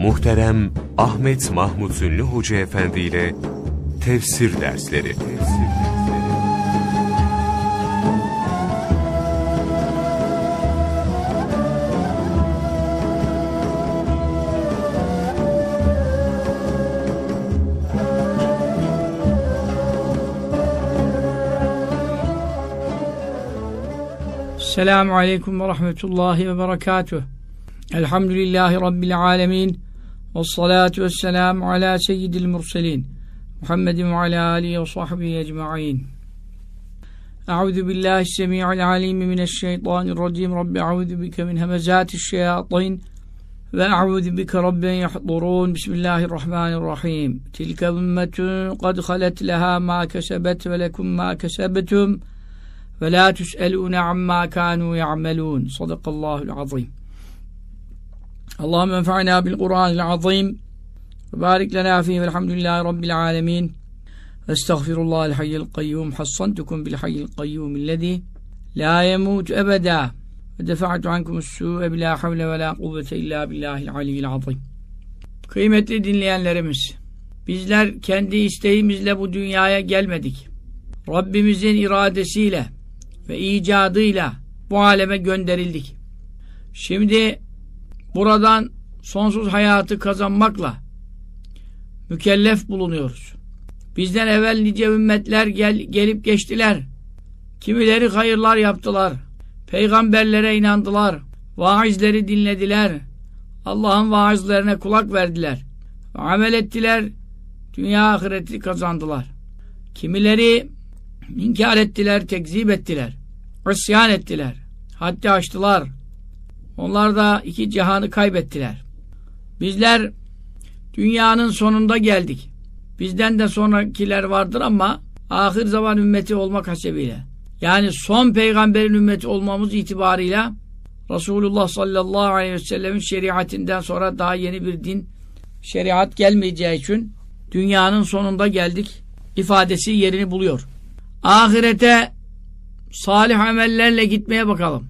Muhterem Ahmet Mahmut Ünlü Hoca Efendi ile Tefsir Dersleri Selamun Aleyküm ve Rahmetullahi ve Berekatuh. Elhamdülillahi Rabbil Alemin. Ve salatu ve selamu ala seyyidil murselin. Muhammedin ve ala alihi ve sahbihi ecma'in. Euzu billahi semi'il alim mineşşeytanirracim. Rabbi euzu bike min hemezati'ş-şeyatin ve euzu bike rabbi en yahdurun. Bismillahirrahmanirrahim. Tilke ümmetun kad halet leha ma kesebet ve lekum ma kesebtum. ve la tüs'elûne amma kânû ya'melûn. Sadakallahul azim. Allahümme enfa'na bil Kur'anil azim. Ve barik lena fihi velhamdülillahi rabbil alemin. Ve estağfirullahal hayyil kayyum. Hassantukum bil hayyil kayyum illezî la yemut ebeda. Ve defa'tu ankumus su'e bila havle ve la kuvvete illa billahil aliyyil azim. Kıymetli dinleyenlerimiz, bizler kendi isteğimizle bu dünyaya gelmedik. Rabbimizin iradesiyle, ve icadıyla bu aleme gönderildik. Şimdi buradan sonsuz hayatı kazanmakla mükellef bulunuyoruz. Bizden evvel nice ümmetler gel, gelip geçtiler. Kimileri hayırlar yaptılar. Peygamberlere inandılar. Vaizleri dinlediler. Allah'ın vaizlerine kulak verdiler. Amel ettiler. Dünya ahireti kazandılar. Kimileri inkar ettiler, tekzip ettiler. İsyan ettiler. Haddi aştılar. Onlar da iki cihanı kaybettiler. Bizler dünyanın sonunda geldik. Bizden de sonrakiler vardır ama ahir zaman ümmeti olmak hasebiyle. Yani son peygamberin ümmeti olmamız itibarıyla Resulullah sallallahu aleyhi ve sellemin şeriatinden sonra daha yeni bir din şeriat gelmeyeceği için dünyanın sonunda geldik ifadesi yerini buluyor. Ahirete salih amellerle gitmeye bakalım.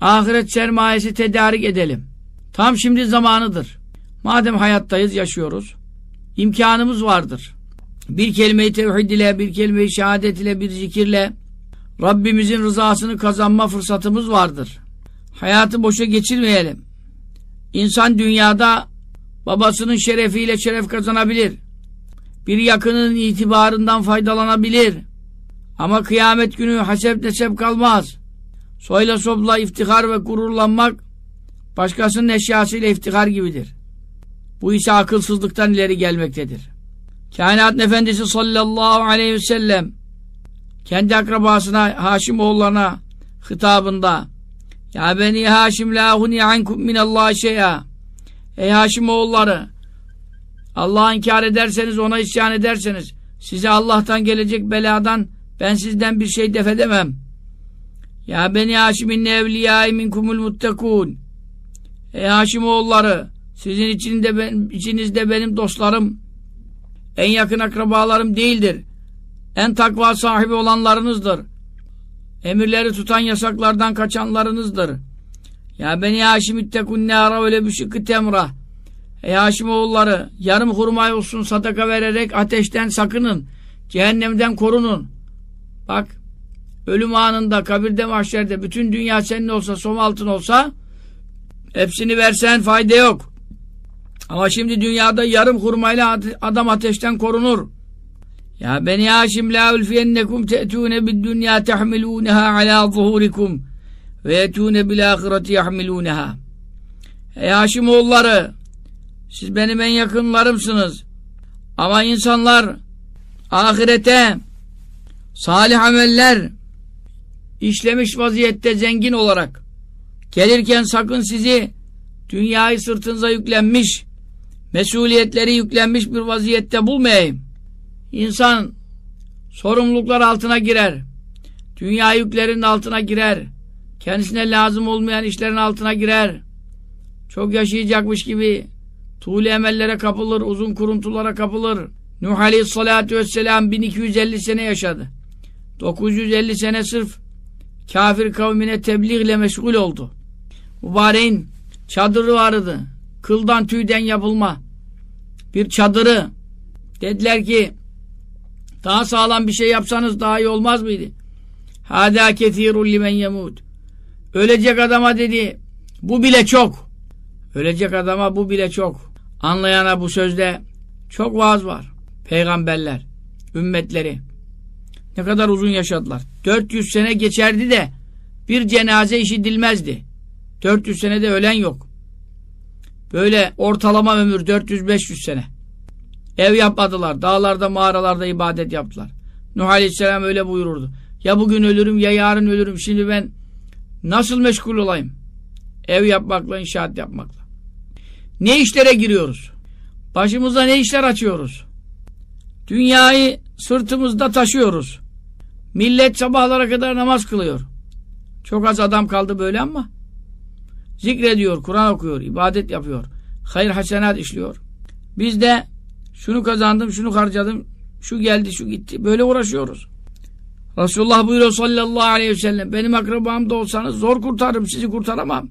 Ahiret sermayesi tedarik edelim. Tam şimdi zamanıdır. Madem hayattayız, yaşıyoruz. imkanımız vardır. Bir kelime-i tevhid ile, bir kelime-i şehadet ile, bir zikirle Rabbimizin rızasını kazanma fırsatımız vardır. Hayatı boşa geçirmeyelim. İnsan dünyada babasının şerefiyle şeref kazanabilir. Bir yakının itibarından faydalanabilir. Ama kıyamet günü hasep nesep kalmaz. Soyla sopla iftihar ve gururlanmak başkasının eşyasıyla iftihar gibidir. Bu ise akılsızlıktan ileri gelmektedir. Kainat Efendisi sallallahu aleyhi ve sellem kendi akrabasına Haşim oğullarına hitabında Ya beni Haşim la huni ankum minallahi şey'a Ey Haşim oğulları Allah'ı inkar ederseniz ona isyan ederseniz size Allah'tan gelecek beladan ben sizden bir şey defedemem. Ya beni Haşim'in evliyâi minkumul muttekûn. Ey Haşim oğulları, sizin içinde ben, içinizde benim dostlarım, en yakın akrabalarım değildir. En takva sahibi olanlarınızdır. Emirleri tutan yasaklardan kaçanlarınızdır. Ya beni Haşim ittekun nâra öyle bir şıkkı temra. Ey Haşim oğulları, yarım hurma olsun sadaka vererek ateşten sakının. Cehennemden korunun. Bak ölüm anında kabirde mahşerde bütün dünya senin olsa som altın olsa hepsini versen fayda yok. Ama şimdi dünyada yarım hurmayla adam ateşten korunur. Ya beni Haşim la ulfiyennekum te'tûne bid dünya tehmilûneha ala zuhurikum ve yetûne bil ahireti yahmilûneha. Ey Haşim oğulları siz benim en yakınlarımsınız. Ama insanlar ahirete salih ameller işlemiş vaziyette zengin olarak gelirken sakın sizi dünyayı sırtınıza yüklenmiş mesuliyetleri yüklenmiş bir vaziyette bulmayayım. İnsan sorumluluklar altına girer. Dünya yüklerinin altına girer. Kendisine lazım olmayan işlerin altına girer. Çok yaşayacakmış gibi tuğle emellere kapılır, uzun kuruntulara kapılır. Nuh Aleyhisselatü Vesselam 1250 sene yaşadı. 950 sene sırf kafir kavmine tebliğle meşgul oldu. Mübareğin çadırı vardı. kıldan tüyden yapılma bir çadırı dediler ki daha sağlam bir şey yapsanız daha iyi olmaz mıydı? Hâdâ kethîrun limen yemûd. Ölecek adama dedi, bu bile çok. Ölecek adama bu bile çok. Anlayana bu sözde çok vaaz var. Peygamberler, ümmetleri. Ne kadar uzun yaşadılar. 400 sene geçerdi de bir cenaze işidilmezdi. 400 senede ölen yok. Böyle ortalama ömür 400-500 sene. Ev yapmadılar. Dağlarda, mağaralarda ibadet yaptılar. Nuh Aleyhisselam öyle buyururdu. Ya bugün ölürüm ya yarın ölürüm. Şimdi ben nasıl meşgul olayım? Ev yapmakla, inşaat yapmakla. Ne işlere giriyoruz? Başımıza ne işler açıyoruz? Dünyayı sırtımızda taşıyoruz. Millet sabahlara kadar namaz kılıyor. Çok az adam kaldı böyle ama zikrediyor, Kur'an okuyor, ibadet yapıyor. Hayır hasenat işliyor. Biz de şunu kazandım, şunu harcadım, şu geldi, şu gitti. Böyle uğraşıyoruz. Resulullah buyuruyor sallallahu aleyhi ve sellem benim akrabam da olsanız zor kurtarırım, sizi kurtaramam.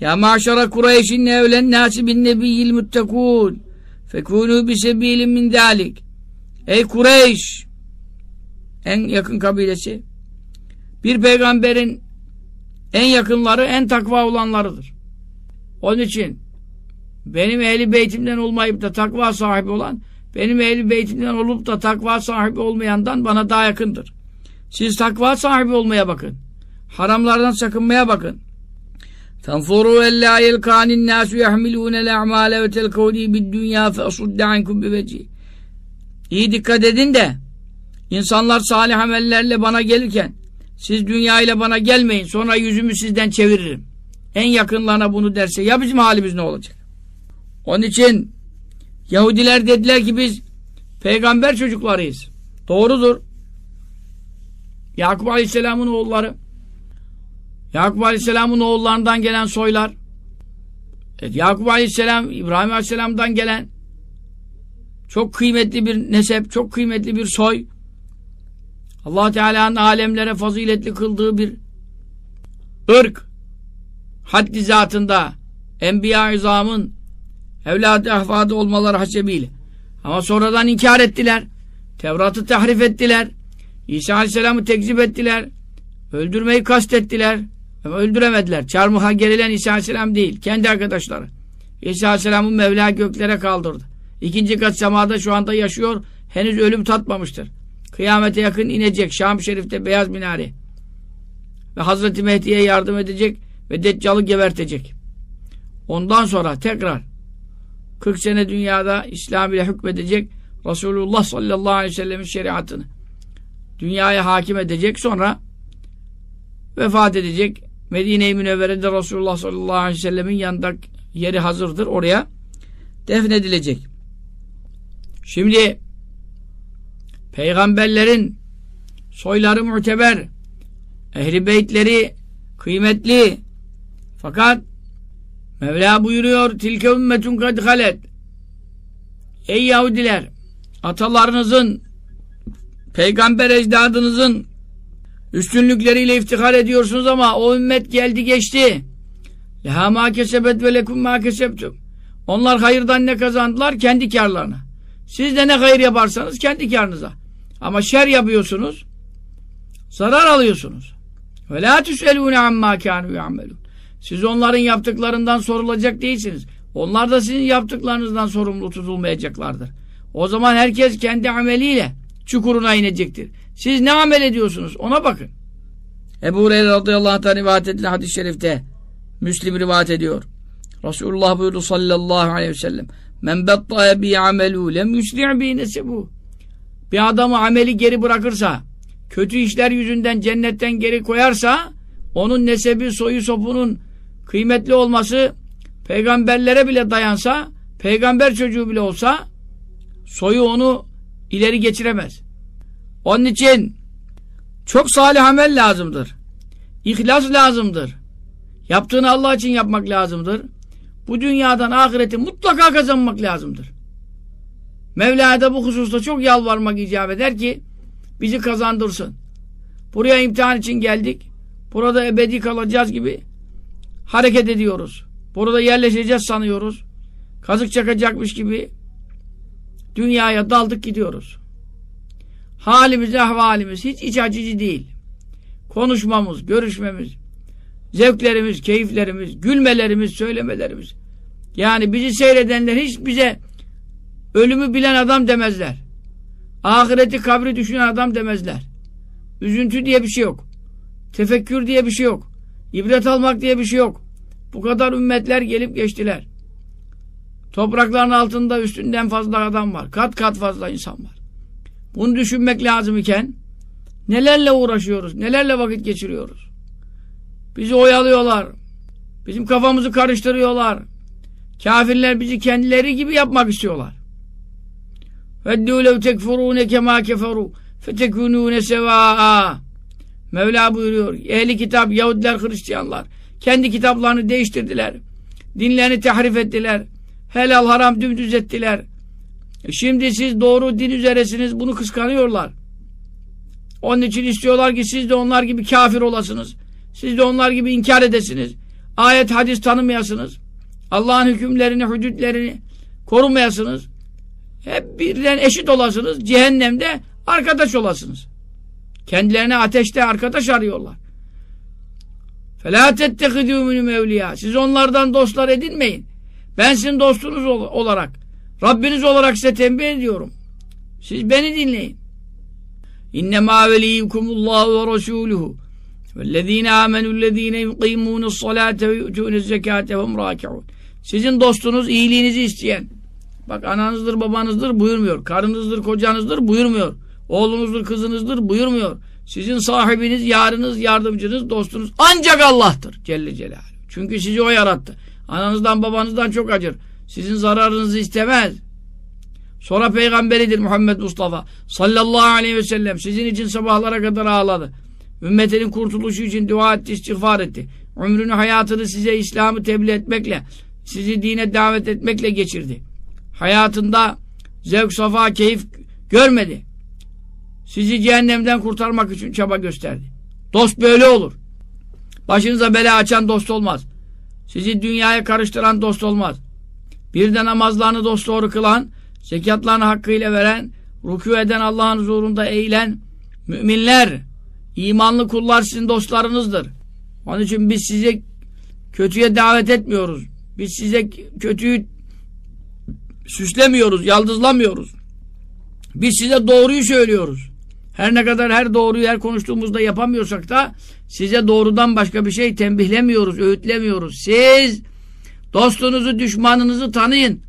Ya maşara Kureyş'in evlen nasi bin nebiyyil müttekûn fekûnû bisebilin min dâlik. Ey Kureyş! En yakın kabilesi. Bir peygamberin en yakınları, en takva olanlarıdır. Onun için benim ehli beytimden olmayıp da takva sahibi olan, benim ehli beytimden olup da takva sahibi olmayandan bana daha yakındır. Siz takva sahibi olmaya bakın. Haramlardan sakınmaya bakın. فَانْفُرُوا اَلَّا يَلْقَانِ النَّاسُ يَحْمِلُونَ الْاَعْمَالَ وَتَلْكَوْنِي بِالدُّنْيَا فَأَصُدَّ عَنْكُمْ بِوَجِهِ İyi dikkat edin de insanlar salih amellerle bana gelirken siz dünya ile bana gelmeyin sonra yüzümü sizden çeviririm. En yakınlarına bunu derse ya bizim halimiz ne olacak? Onun için Yahudiler dediler ki biz peygamber çocuklarıyız. Doğrudur. Yakup Aleyhisselam'ın oğulları Yakup Aleyhisselam'ın oğullarından gelen soylar evet, Yakup Aleyhisselam İbrahim Aleyhisselam'dan gelen çok kıymetli bir nesep, çok kıymetli bir soy allah Teala'nın alemlere faziletli kıldığı bir ırk haddi zatında Enbiya-i Zam'ın evladı ahfadı olmaları hasebiyle. Ama sonradan inkar ettiler. Tevrat'ı tahrif ettiler. İsa Aleyhisselam'ı tekzip ettiler. Öldürmeyi kastettiler. Ama öldüremediler. Çarmıha gerilen İsa Aleyhisselam değil. Kendi arkadaşları. İsa Aleyhisselam'ın Mevla göklere kaldırdı. İkinci kat semada şu anda yaşıyor. Henüz ölüm tatmamıştır. Kıyamete yakın inecek. Şam Şerif'te beyaz minare. Ve Hazreti Mehdi'ye yardım edecek ve Deccal'ı gebertecek. Ondan sonra tekrar 40 sene dünyada İslam ile hükmedecek Resulullah sallallahu aleyhi ve sellemin şeriatını dünyaya hakim edecek sonra vefat edecek Medine-i Münevvere'de Resulullah sallallahu aleyhi ve sellemin yanında yeri hazırdır oraya defnedilecek. Şimdi peygamberlerin soyları muteber ehli beytleri kıymetli fakat Mevla buyuruyor tilke ümmetun kad halet Ey Yahudiler atalarınızın peygamber ecdadınızın üstünlükleriyle iftihar ediyorsunuz ama o ümmet geldi geçti. Leha ma kesebet ve lekum ma kesebtum. Onlar hayırdan ne kazandılar? Kendi karlarına. Siz de ne hayır yaparsanız kendi karınıza. Ama şer yapıyorsunuz zarar alıyorsunuz. Ve la tüselûne amma kânû. Siz onların yaptıklarından sorulacak değilsiniz. Onlar da sizin yaptıklarınızdan sorumlu tutulmayacaklardır. O zaman herkes kendi ameliyle çukuruna inecektir. Siz ne amel ediyorsunuz? Ona bakın. Ebu Hureyre radıyallahu anh'tan rivayet edilen hadis-i şerifte Müslim rivayet ediyor. Resulullah buyurdu sallallahu aleyhi ve sellem Men betta'ye bi amelû lem yusri' bi nesebu Bir adamı ameli geri bırakırsa kötü işler yüzünden cennetten geri koyarsa onun nesebi soyu sopunun kıymetli olması peygamberlere bile dayansa peygamber çocuğu bile olsa soyu onu ileri geçiremez. Onun için çok salih amel lazımdır. İhlas lazımdır. Yaptığını Allah için yapmak lazımdır. Bu dünyadan ahireti mutlaka kazanmak lazımdır. Mevla'ya da bu hususta çok yalvarmak icap eder ki bizi kazandırsın. Buraya imtihan için geldik. Burada ebedi kalacağız gibi hareket ediyoruz. Burada yerleşeceğiz sanıyoruz. Kazık çakacakmış gibi dünyaya daldık gidiyoruz. Halimiz, ahvalimiz hiç iç açıcı değil. Konuşmamız, görüşmemiz, zevklerimiz, keyiflerimiz, gülmelerimiz, söylemelerimiz. Yani bizi seyredenler hiç bize ölümü bilen adam demezler. Ahireti kabri düşünen adam demezler. Üzüntü diye bir şey yok. Tefekkür diye bir şey yok. İbret almak diye bir şey yok. Bu kadar ümmetler gelip geçtiler. Toprakların altında üstünden fazla adam var. Kat kat fazla insan var. Bunu düşünmek lazım iken nelerle uğraşıyoruz, nelerle vakit geçiriyoruz. Bizi oyalıyorlar. Bizim kafamızı karıştırıyorlar. Kafirler bizi kendileri gibi yapmak istiyorlar. Veddû lev tekfurûne kemâ keferû fetekûnûne sevâ'a Mevla buyuruyor. Ehli kitap, Yahudiler, Hristiyanlar kendi kitaplarını değiştirdiler. Dinlerini tehrif ettiler. Helal haram dümdüz ettiler. E şimdi siz doğru din üzeresiniz. Bunu kıskanıyorlar. Onun için istiyorlar ki siz de onlar gibi kafir olasınız. Siz de onlar gibi inkar edesiniz. Ayet hadis tanımayasınız. Allah'ın hükümlerini, hüdütlerini korumayasınız. Hep birden eşit olasınız. Cehennemde arkadaş olasınız. Kendilerine ateşte arkadaş arıyorlar. فَلَا تَتَّخِذُوا مِنُمْ evliya. Siz onlardan dostlar edinmeyin. Ben sizin dostunuz olarak, Rabbiniz olarak size tembih ediyorum. Siz beni dinleyin. İnnemâ veliyukumullahu ve rasûluhu vellezîne âmenüllezîne yukîmûnes salâte ve yu'tûnez zekâte ve mrâki'ûn. Sizin dostunuz iyiliğinizi isteyen. Bak ananızdır, babanızdır buyurmuyor. Karınızdır, kocanızdır buyurmuyor. Oğlunuzdur, kızınızdır buyurmuyor. Sizin sahibiniz, yarınız, yardımcınız, dostunuz ancak Allah'tır Celle Celaluhu. Çünkü sizi o yarattı. Ananızdan babanızdan çok acır. Sizin zararınızı istemez. Sonra peygamberidir Muhammed Mustafa sallallahu aleyhi ve sellem. Sizin için sabahlara kadar ağladı. Ümmetinin kurtuluşu için dua etti, istiğfar etti. Ömrünü, hayatını size İslam'ı tebliğ etmekle, sizi dine davet etmekle geçirdi. Hayatında zevk, safa, keyif görmedi. Sizi cehennemden kurtarmak için çaba gösterdi. Dost böyle olur. Başınıza bela açan dost olmaz. Sizi dünyaya karıştıran dost olmaz. Bir de namazlarını dost doğru kılan, zekatlarını hakkıyla veren, rükû eden Allah'ın huzurunda eğilen müminler, imanlı kullar sizin dostlarınızdır. Onun için biz size kötüye davet etmiyoruz. Biz size kötüyü süslemiyoruz, yaldızlamıyoruz. Biz size doğruyu söylüyoruz. Her ne kadar her doğruyu her konuştuğumuzda yapamıyorsak da size doğrudan başka bir şey tembihlemiyoruz, öğütlemiyoruz. Siz dostunuzu, düşmanınızı tanıyın.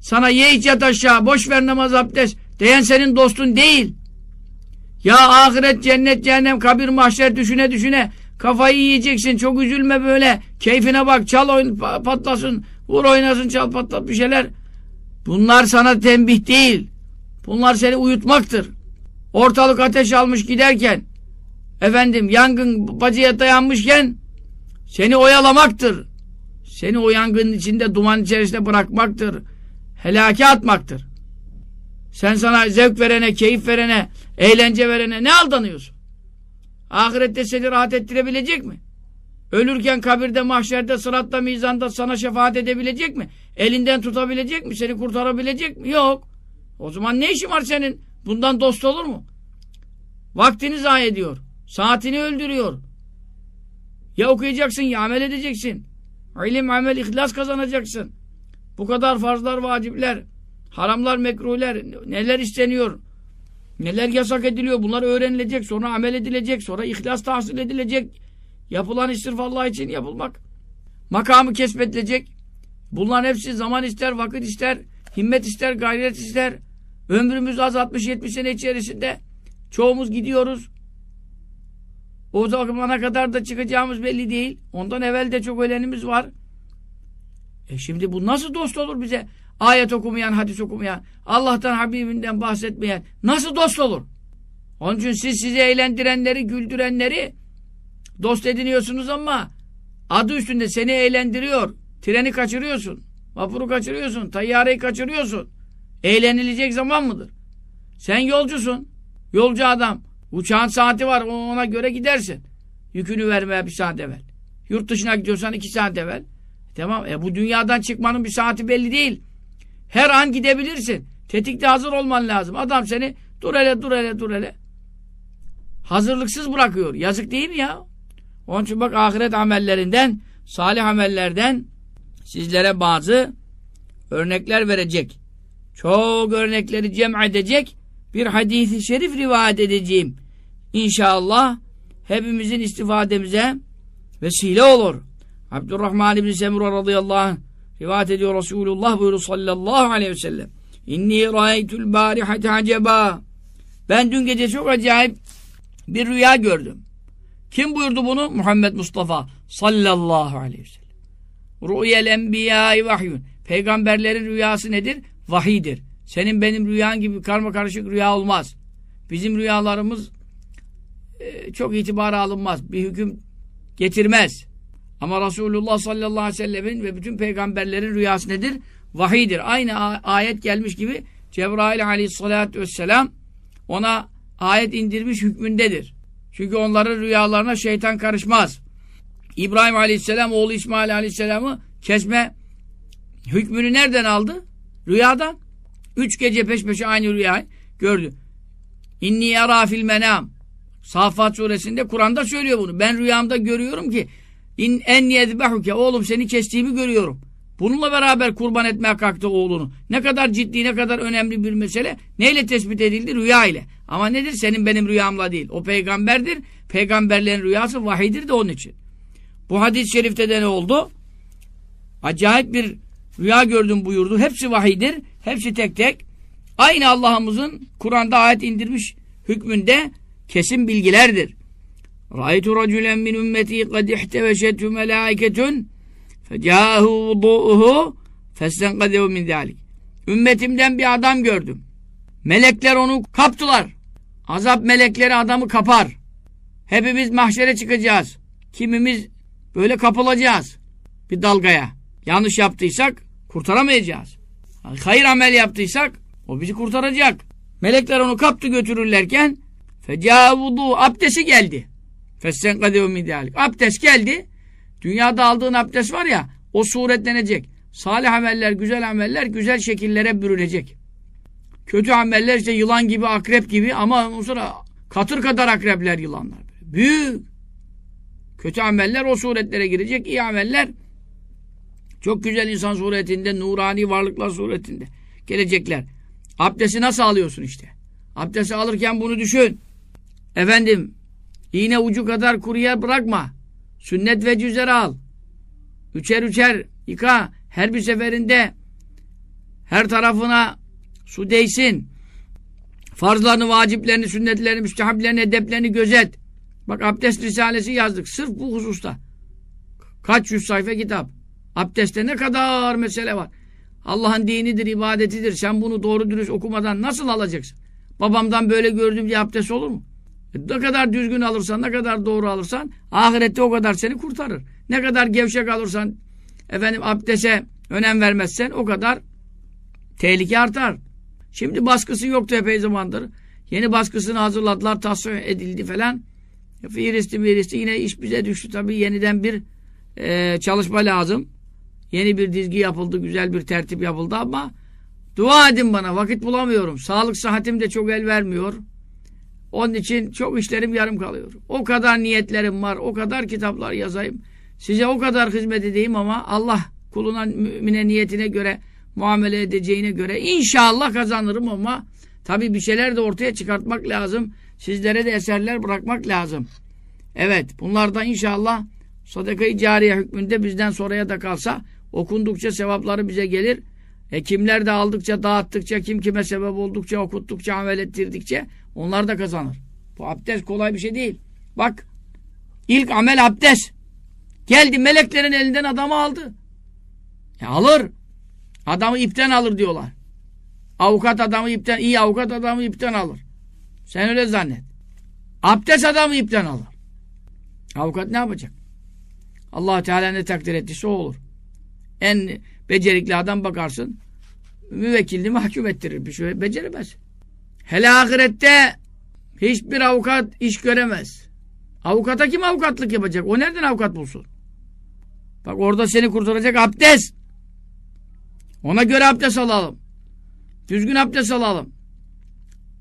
Sana ye iç yat aşağı, boş ver namaz abdest diyen senin dostun değil. Ya ahiret, cennet, cehennem, kabir, mahşer düşüne düşüne kafayı yiyeceksin. Çok üzülme böyle. Keyfine bak, çal oyun patlasın, vur oynasın, çal patlat bir şeyler. Bunlar sana tembih değil. Bunlar seni uyutmaktır. Ortalık ateş almış giderken efendim yangın bacıya dayanmışken seni oyalamaktır. Seni o yangının içinde duman içerisinde bırakmaktır. Helake atmaktır. Sen sana zevk verene, keyif verene, eğlence verene ne aldanıyorsun? Ahirette seni rahat ettirebilecek mi? Ölürken kabirde, mahşerde, sıratta, mizanda sana şefaat edebilecek mi? Elinden tutabilecek mi? Seni kurtarabilecek mi? Yok. O zaman ne işin var senin? Bundan dost olur mu? Vaktini zayi ediyor. Saatini öldürüyor. Ya okuyacaksın ya amel edeceksin. İlim, amel, ihlas kazanacaksın. Bu kadar farzlar, vacipler, haramlar, mekruhler, neler isteniyor, neler yasak ediliyor. Bunlar öğrenilecek, sonra amel edilecek, sonra ihlas tahsil edilecek. Yapılan iş sırf Allah için yapılmak. Makamı kesbedilecek. Bunların hepsi zaman ister, vakit ister, himmet ister, gayret ister. Ömrümüz az 60-70 sene içerisinde çoğumuz gidiyoruz. O zamana kadar da çıkacağımız belli değil. Ondan evvel de çok ölenimiz var. E şimdi bu nasıl dost olur bize? Ayet okumayan, hadis okumayan, Allah'tan, Habibinden bahsetmeyen nasıl dost olur? Onun için siz sizi eğlendirenleri, güldürenleri dost ediniyorsunuz ama adı üstünde seni eğlendiriyor. Treni kaçırıyorsun. Vapuru kaçırıyorsun. Tayyareyi kaçırıyorsun. Eğlenilecek zaman mıdır? Sen yolcusun. Yolcu adam. Uçağın saati var. Ona göre gidersin. Yükünü vermeye bir saat evvel. Yurt dışına gidiyorsan iki saat evvel. Tamam. E bu dünyadan çıkmanın bir saati belli değil. Her an gidebilirsin. Tetikte hazır olman lazım. Adam seni dur hele dur hele dur hele. Hazırlıksız bırakıyor. Yazık değil mi ya? Onun için bak ahiret amellerinden, salih amellerden sizlere bazı örnekler verecek. Çok örnekleri cem edecek bir hadisi şerif rivayet edeceğim. İnşallah hepimizin istifademize vesile olur. Abdurrahman İbni Semura radıyallahu anh rivayet ediyor Resulullah buyuruyor sallallahu aleyhi ve sellem. İnni râeytul bârihate aceba. Ben dün gece çok acayip bir rüya gördüm. Kim buyurdu bunu? Muhammed Mustafa sallallahu aleyhi ve sellem. Rü'yel enbiyâi vahyun. Peygamberlerin rüyası nedir? Vahidir. Senin benim rüyan gibi karma karışık rüya olmaz. Bizim rüyalarımız e, çok itibara alınmaz. Bir hüküm getirmez. Ama Resulullah sallallahu aleyhi ve sellemin ve bütün peygamberlerin rüyası nedir? Vahidir. Aynı ayet gelmiş gibi Cebrail aleyhissalatü vesselam ona ayet indirmiş hükmündedir. Çünkü onların rüyalarına şeytan karışmaz. İbrahim aleyhisselam oğlu İsmail aleyhisselamı kesme hükmünü nereden aldı? Rüyadan. Üç gece peş peşe aynı rüyayı gördü. İnni yara fil menam. Safat suresinde Kur'an'da söylüyor bunu. Ben rüyamda görüyorum ki in en yedbehuke oğlum seni kestiğimi görüyorum. Bununla beraber kurban etmeye kalktı oğlunu. Ne kadar ciddi, ne kadar önemli bir mesele. Neyle tespit edildi? Rüya ile. Ama nedir? Senin benim rüyamla değil. O peygamberdir. Peygamberlerin rüyası vahidir de onun için. Bu hadis-i şerifte de ne oldu? Acayip bir rüya gördüm buyurdu. Hepsi vahidir. Hepsi tek tek. Aynı Allah'ımızın Kur'an'da ayet indirmiş hükmünde kesin bilgilerdir. Ra'aytu raculen min ümmeti kad ihteveşetü melâiketün fecâhu vudu'uhu feslenkadehu min zâlik. Ümmetimden bir adam gördüm. Melekler onu kaptılar. Azap melekleri adamı kapar. Hepimiz mahşere çıkacağız. Kimimiz böyle kapılacağız. Bir dalgaya. Yanlış yaptıysak kurtaramayacağız. Hayır amel yaptıysak o bizi kurtaracak. Melekler onu kaptı götürürlerken fecavudu abdesti geldi. Fessen kadevu midalik. Abdest geldi. Dünyada aldığın abdest var ya o suretlenecek. Salih ameller, güzel ameller güzel şekillere bürünecek. Kötü ameller işte yılan gibi, akrep gibi ama ondan sonra katır kadar akrepler, yılanlar. Büyük. Kötü ameller o suretlere girecek. iyi ameller çok güzel insan suretinde, nurani varlıklar suretinde gelecekler. Abdesti nasıl alıyorsun işte? Abdesti alırken bunu düşün. Efendim, iğne ucu kadar kuruya bırakma. Sünnet ve cüzleri al. Üçer üçer yıka. Her bir seferinde her tarafına su değsin. Farzlarını, vaciplerini, sünnetlerini, müstehaplerini, edeplerini gözet. Bak abdest risalesi yazdık. Sırf bu hususta. Kaç yüz sayfa kitap. Abdestte ne kadar mesele var. Allah'ın dinidir, ibadetidir. Sen bunu doğru dürüst okumadan nasıl alacaksın? Babamdan böyle gördüğüm diye abdest olur mu? E ne kadar düzgün alırsan, ne kadar doğru alırsan ahirette o kadar seni kurtarır. Ne kadar gevşek alırsan, efendim abdese önem vermezsen o kadar tehlike artar. Şimdi baskısı yoktu epey zamandır. Yeni baskısını hazırladılar, tasvir edildi falan. Firisti miristi yine iş bize düştü tabii yeniden bir e, çalışma lazım. Yeni bir dizgi yapıldı, güzel bir tertip yapıldı ama dua edin bana, vakit bulamıyorum. Sağlık sıhhatim de çok el vermiyor. Onun için çok işlerim yarım kalıyor. O kadar niyetlerim var, o kadar kitaplar yazayım. Size o kadar hizmet edeyim ama Allah kuluna mümine niyetine göre muamele edeceğine göre inşallah kazanırım ama tabi bir şeyler de ortaya çıkartmak lazım. Sizlere de eserler bırakmak lazım. Evet bunlardan inşallah sadaka-i cariye hükmünde bizden sonraya da kalsa okundukça sevapları bize gelir. E kimler de aldıkça, dağıttıkça, kim kime sebep oldukça, okuttukça, amel ettirdikçe onlar da kazanır. Bu abdest kolay bir şey değil. Bak ilk amel abdest. Geldi meleklerin elinden adamı aldı. E alır. Adamı ipten alır diyorlar. Avukat adamı ipten, iyi avukat adamı ipten alır. Sen öyle zannet. Abdest adamı ipten alır. Avukat ne yapacak? allah Teala ne takdir ettiyse o olur. En becerikli adam bakarsın müvekkilini mahkum ettirir. Bir şey beceremez. Hele ahirette hiçbir avukat iş göremez. Avukata kim avukatlık yapacak? O nereden avukat bulsun? Bak orada seni kurtaracak abdest. Ona göre abdest alalım. Düzgün abdest alalım.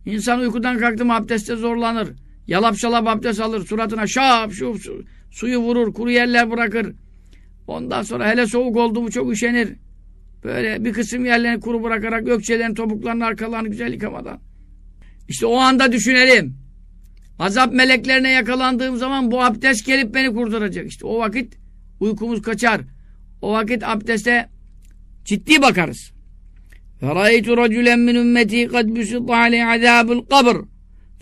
İnsan uykudan kalktı mı abdestte zorlanır. Yalap şalap abdest alır. Suratına şap şu su, suyu vurur. Kuru yerler bırakır. Ondan sonra hele soğuk oldu mu çok üşenir. Böyle bir kısım yerlerini kuru bırakarak gökçelerin topuklarını arkalarını güzel yıkamadan. İşte o anda düşünelim. Azap meleklerine yakalandığım zaman bu abdest gelip beni kurtaracak. İşte o vakit uykumuz kaçar. O vakit abdeste ciddi bakarız. فَرَأَيْتُ رَجُلًا مِنْ اُمَّتِي قَدْ بُسِطَ عَلَيْهِ عَذَابُ الْقَبْرِ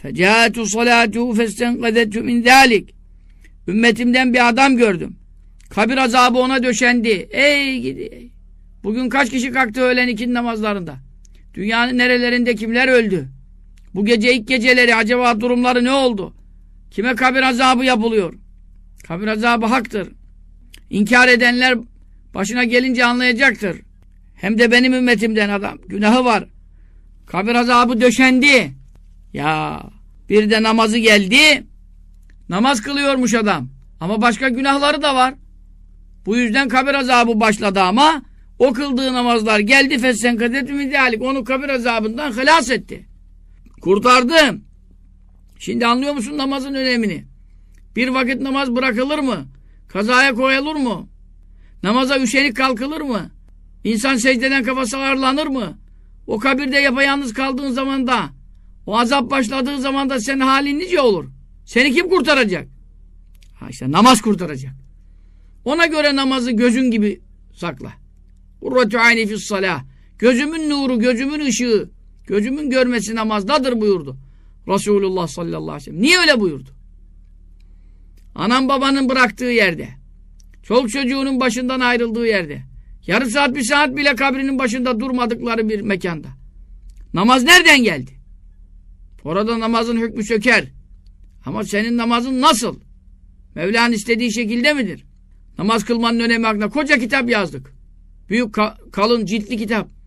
فَجَاءَتُ صَلَاتُهُ فَاسْتَنْقَذَتْهُ مِنْ ذَٰلِكِ Ümmetimden bir adam gördüm. Kabir azabı ona döşendi. Ey gidi. Bugün kaç kişi kalktı öğlen ikin namazlarında? Dünyanın nerelerinde kimler öldü? Bu gece ilk geceleri acaba durumları ne oldu? Kime kabir azabı yapılıyor? Kabir azabı haktır. İnkar edenler başına gelince anlayacaktır. Hem de benim ümmetimden adam. Günahı var. Kabir azabı döşendi. Ya bir de namazı geldi. Namaz kılıyormuş adam. Ama başka günahları da var. Bu yüzden kabir azabı başladı ama o kıldığı namazlar geldi fessen kadetü midyalik. Onu kabir azabından hılas etti. Kurtardı. Şimdi anlıyor musun namazın önemini? Bir vakit namaz bırakılır mı? Kazaya koyulur mu? Namaza üşenik kalkılır mı? İnsan secdeden kafası ağırlanır mı? O kabirde yapayalnız kaldığın zaman da o azap başladığı zaman da senin halin nice olur? Seni kim kurtaracak? Ha işte namaz kurtaracak. Ona göre namazı gözün gibi sakla. Urratu ayni fis salah. Gözümün nuru, gözümün ışığı, gözümün görmesi namazdadır buyurdu. Resulullah sallallahu aleyhi ve sellem. Niye öyle buyurdu? Anam babanın bıraktığı yerde, çoluk çocuğunun başından ayrıldığı yerde, yarım saat bir saat bile kabrinin başında durmadıkları bir mekanda. Namaz nereden geldi? Orada namazın hükmü söker. Ama senin namazın nasıl? Mevla'nın istediği şekilde midir? Namaz kılmanın önemi hakkında koca kitap yazdık. Büyük ka kalın ciltli kitap.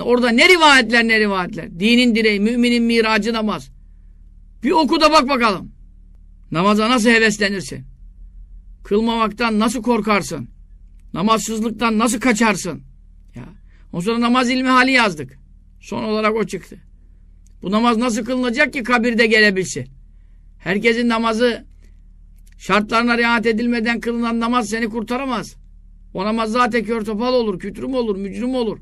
Orada ne rivayetler ne rivayetler. Dinin direği, müminin miracı namaz. Bir oku da bak bakalım. Namaza nasıl heveslenirsin? Kılmamaktan nasıl korkarsın? Namazsızlıktan nasıl kaçarsın? Ya. Ondan sonra namaz ilmi hali yazdık. Son olarak o çıktı. Bu namaz nasıl kılınacak ki kabirde gelebilsin? Herkesin namazı şartlarına riayet edilmeden kılınan namaz seni kurtaramaz. O namaz zaten kör topal olur, kütrüm olur, mücrim olur.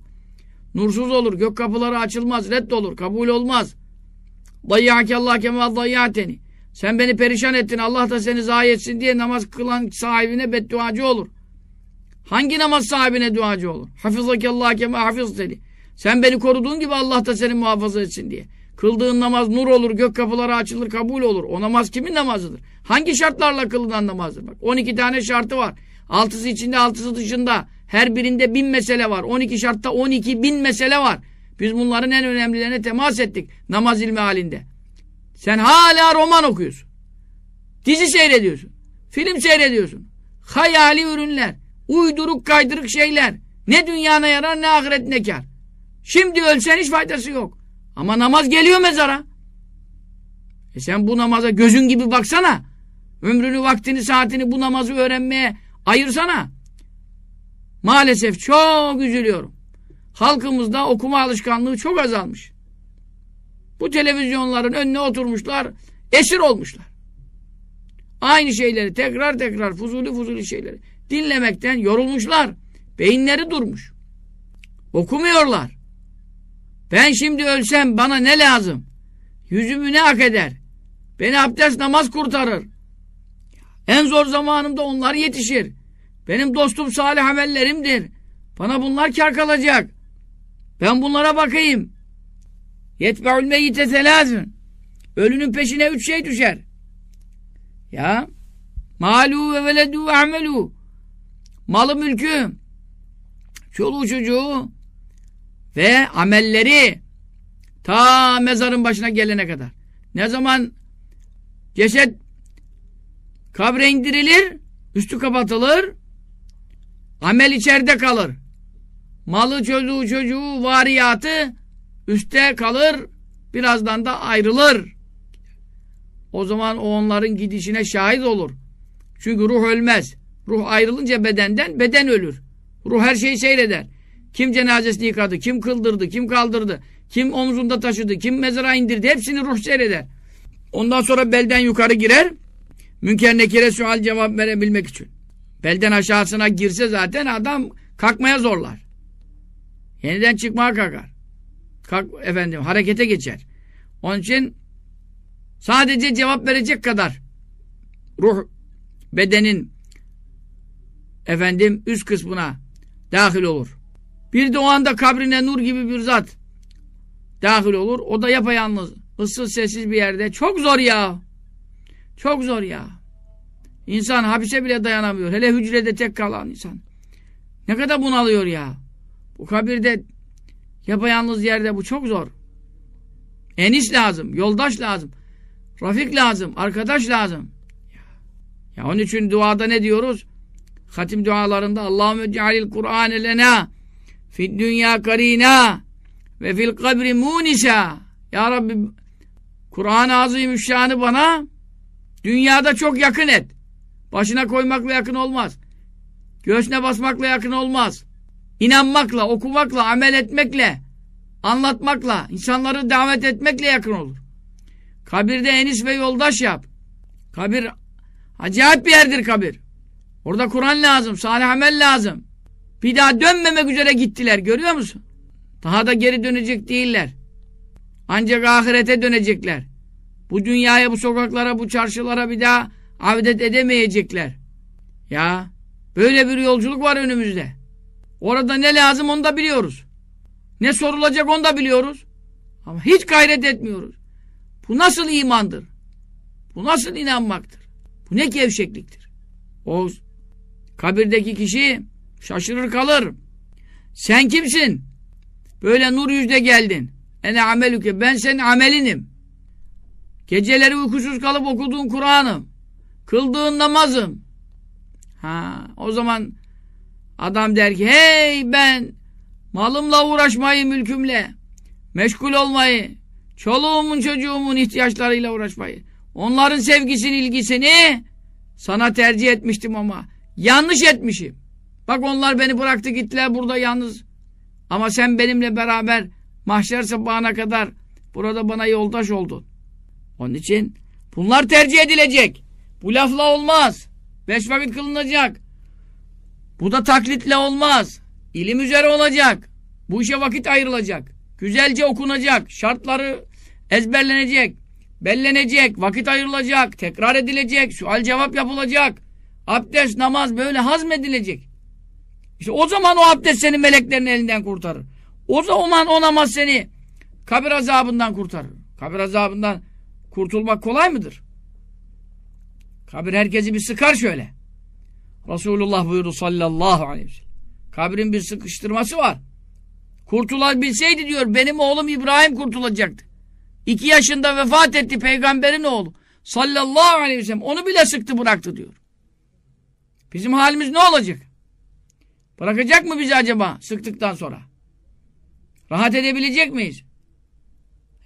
Nursuz olur, gök kapıları açılmaz, reddolur, kabul olmaz. Dayyâke Allah kemâ dayyâteni. Sen beni perişan ettin, Allah da seni zayi etsin diye namaz kılan sahibine bedduacı olur. Hangi namaz sahibine duacı olur? Hafizake Allah kemâ hafizteni. Sen beni koruduğun gibi Allah da seni muhafaza etsin diye. Kıldığın namaz nur olur, gök kapıları açılır, kabul olur. O namaz kimin namazıdır? Hangi şartlarla kılınan namazdır? Bak 12 tane şartı var. Altısı içinde, altısı dışında. Her birinde bin mesele var. 12 şartta 12 bin mesele var. Biz bunların en önemlilerine temas ettik. Namaz ilmi halinde. Sen hala roman okuyorsun. Dizi seyrediyorsun. Film seyrediyorsun. Hayali ürünler. Uyduruk kaydırık şeyler. Ne dünyana yarar ne ahiretine kar. Şimdi ölsen hiç faydası yok. Ama namaz geliyor mezara. E sen bu namaza gözün gibi baksana. Ömrünü, vaktini, saatini bu namazı öğrenmeye ayırsana. Maalesef çok üzülüyorum. Halkımızda okuma alışkanlığı çok azalmış. Bu televizyonların önüne oturmuşlar, esir olmuşlar. Aynı şeyleri tekrar tekrar fuzuli fuzuli şeyleri dinlemekten yorulmuşlar. Beyinleri durmuş. Okumuyorlar. Ben şimdi ölsem bana ne lazım? Yüzümü ne hak eder? Beni abdest namaz kurtarır. En zor zamanımda onlar yetişir. Benim dostum salih amellerimdir. Bana bunlar kar kalacak. Ben bunlara bakayım. Yetbe'ül meyyite selâzün. Ölünün peşine üç şey düşer. Ya. Malu ve veledû ve amelû. Malı mülkü. Çoluğu çocuğu. Ve amelleri. Ta mezarın başına gelene kadar. Ne zaman ceset kabre indirilir, üstü kapatılır, amel içeride kalır. Malı çocuğu çocuğu variyatı üstte kalır, birazdan da ayrılır. O zaman o onların gidişine şahit olur. Çünkü ruh ölmez. Ruh ayrılınca bedenden beden ölür. Ruh her şeyi seyreder. Kim cenazesini yıkadı, kim kıldırdı, kim kaldırdı, kim omzunda taşıdı, kim mezara indirdi hepsini ruh seyreder. Ondan sonra belden yukarı girer. Münker nekire sual cevap verebilmek için. Belden aşağısına girse zaten adam kalkmaya zorlar. Yeniden çıkmaya kalkar. Kalk, efendim harekete geçer. Onun için sadece cevap verecek kadar ruh bedenin efendim üst kısmına dahil olur. Bir de o anda kabrine nur gibi bir zat dahil olur. O da yapayalnız, ıssız sessiz bir yerde. Çok zor ya. Çok zor ya. İnsan hapise bile dayanamıyor. Hele hücrede tek kalan insan. Ne kadar bunalıyor ya. Bu kabirde yapayalnız yerde bu çok zor. Enis lazım, yoldaş lazım, rafik lazım, arkadaş lazım. Ya, onun için duada ne diyoruz? Hatim dualarında Allahümme cealil Kur'an lena fid dünya karina ve fil kabri munisa. Ya Rabbi Kur'an-ı Azimüşşan'ı bana dünyada çok yakın et. Başına koymakla yakın olmaz. Göğsüne basmakla yakın olmaz. İnanmakla, okumakla, amel etmekle, anlatmakla, insanları davet etmekle yakın olur. Kabirde enis ve yoldaş yap. Kabir acayip bir yerdir kabir. Orada Kur'an lazım, salih amel lazım. Bir daha dönmemek üzere gittiler görüyor musun? Daha da geri dönecek değiller. Ancak ahirete dönecekler. Bu dünyaya, bu sokaklara, bu çarşılara bir daha avdet edemeyecekler. Ya böyle bir yolculuk var önümüzde. Orada ne lazım onu da biliyoruz. Ne sorulacak onu da biliyoruz. Ama hiç gayret etmiyoruz. Bu nasıl imandır? Bu nasıl inanmaktır? Bu ne gevşekliktir? O kabirdeki kişi şaşırır kalır. Sen kimsin? Böyle nur yüzde geldin. Ene amelüke. Ben senin amelinim. Geceleri uykusuz kalıp okuduğun Kur'an'ım. Kıldığın namazım. Ha, o zaman adam der ki hey ben malımla uğraşmayı mülkümle meşgul olmayı çoluğumun çocuğumun ihtiyaçlarıyla uğraşmayı onların sevgisini ilgisini sana tercih etmiştim ama yanlış etmişim. Bak onlar beni bıraktı gittiler burada yalnız. Ama sen benimle beraber mahşer sabahına kadar burada bana yoldaş oldun. Onun için bunlar tercih edilecek. Bu lafla olmaz. Beş vakit kılınacak. Bu da taklitle olmaz. İlim üzere olacak. Bu işe vakit ayrılacak. Güzelce okunacak. Şartları ezberlenecek. Bellenecek. Vakit ayrılacak. Tekrar edilecek. Sual cevap yapılacak. Abdest, namaz böyle hazmedilecek. İşte o zaman o abdest seni meleklerin elinden kurtarır. O zaman o namaz seni kabir azabından kurtarır. Kabir azabından kurtulmak kolay mıdır? Kabir herkesi bir sıkar şöyle. Resulullah buyurdu sallallahu aleyhi ve sellem. Kabrin bir sıkıştırması var. Kurtulabilseydi diyor benim oğlum İbrahim kurtulacaktı. İki yaşında vefat etti peygamberin oğlu. Sallallahu aleyhi ve sellem. Onu bile sıktı bıraktı diyor. Bizim halimiz ne olacak? Bırakacak mı bizi acaba sıktıktan sonra? Rahat edebilecek miyiz?